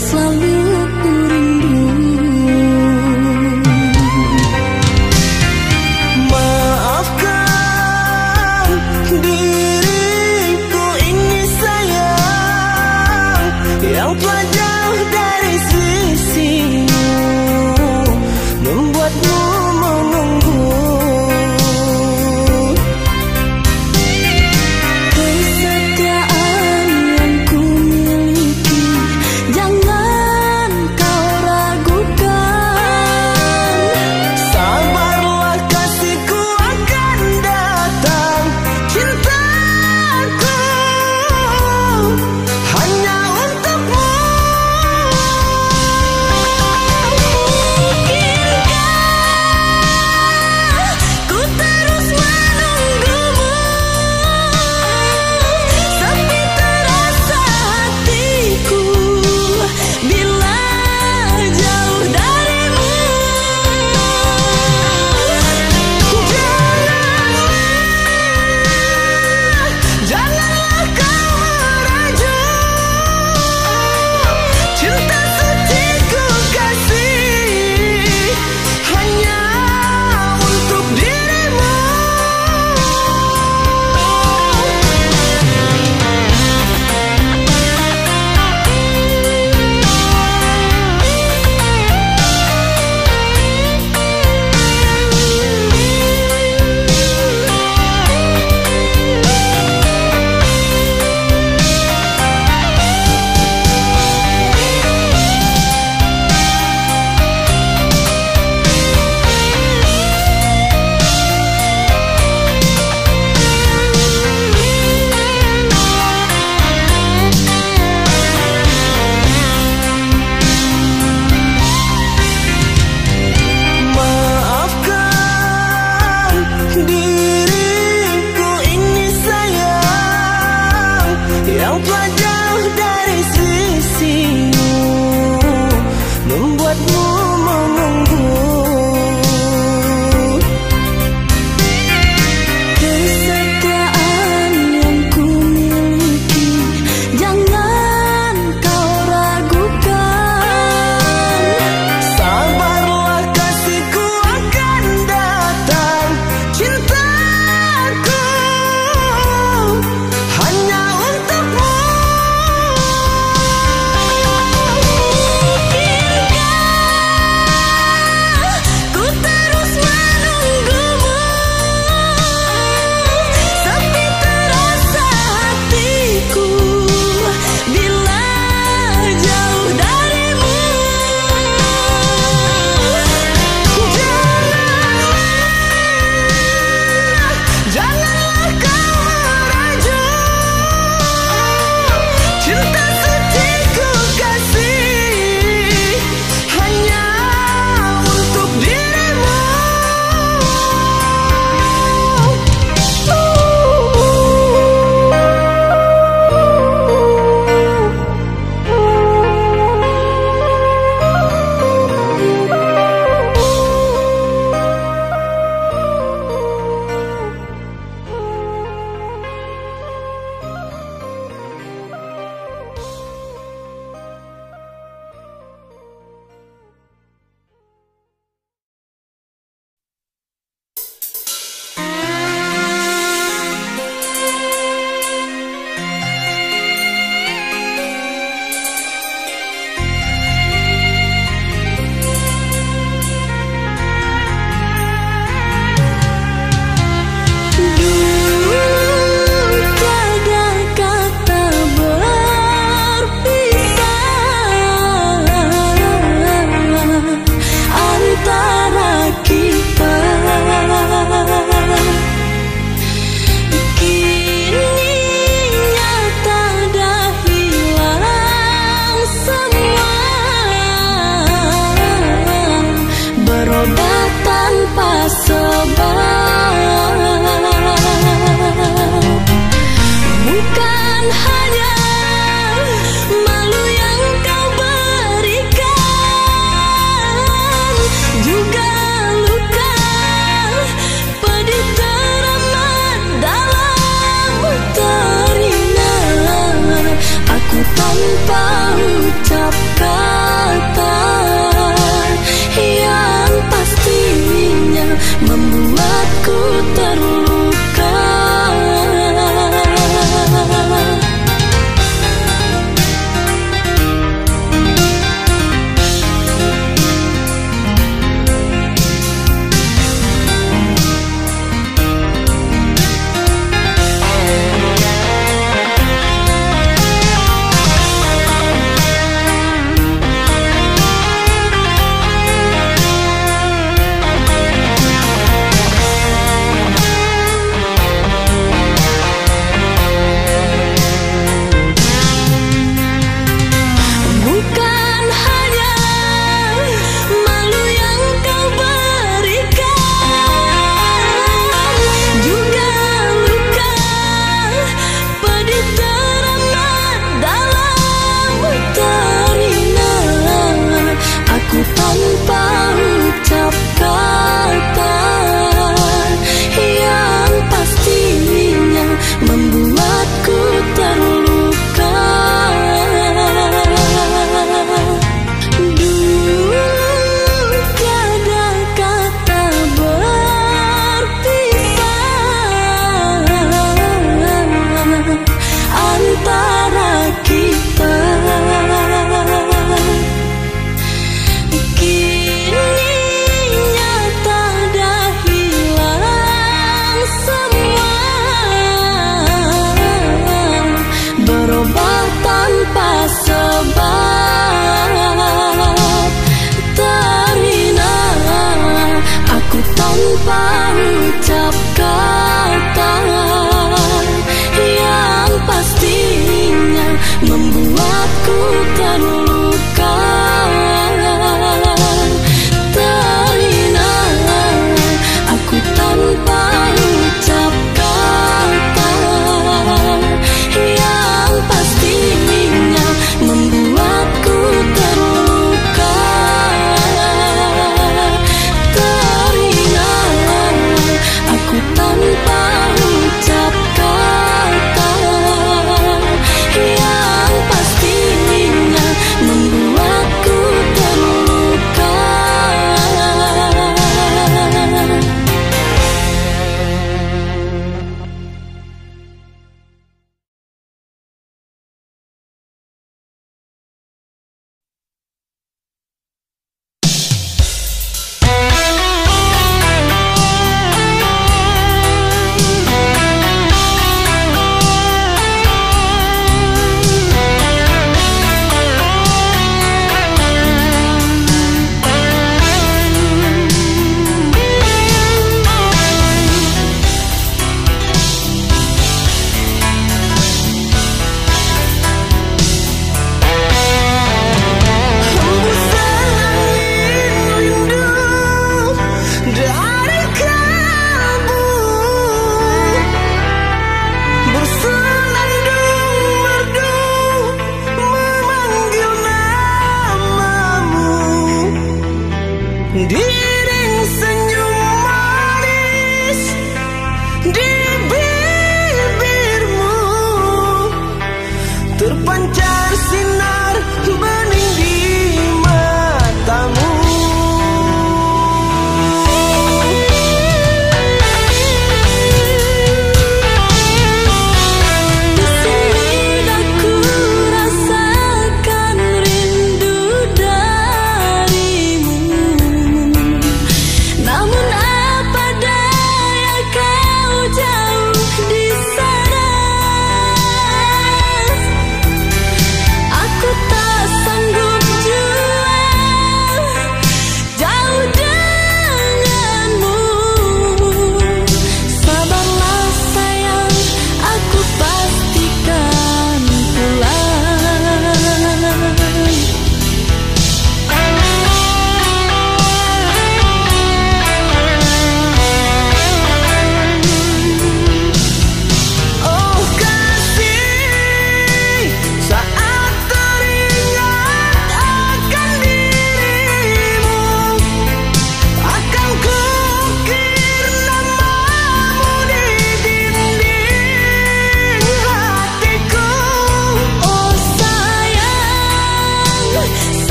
算了。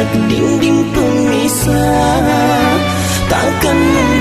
Mungkin aku miliki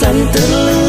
在等